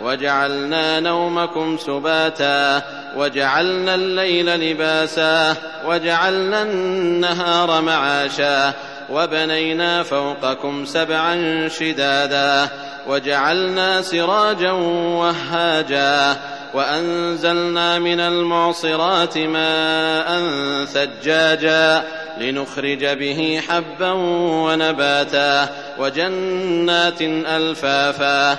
وجعلنا نومكم سباتا وجعلنا الليل لباسا وجعلنا النهار معاشا وبنينا فوقكم سبعا شدادا وجعلنا سراجا وهاجا وأنزلنا من المعصرات ماء ثجاجا لنخرج به حبا ونباتا وجنات ألفافا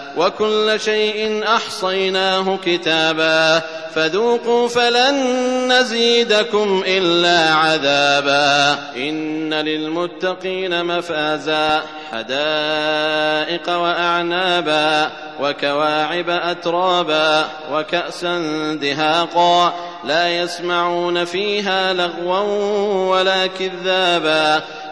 وكل شيء أحصيناه كتابا فذوقوا فلن نزيدكم إلا عذابا إن للمتقين مفازا حدائق وأعنابا وكواعب أترابا وكأسا دهاقا لا يسمعون فيها لغوا ولا كذابا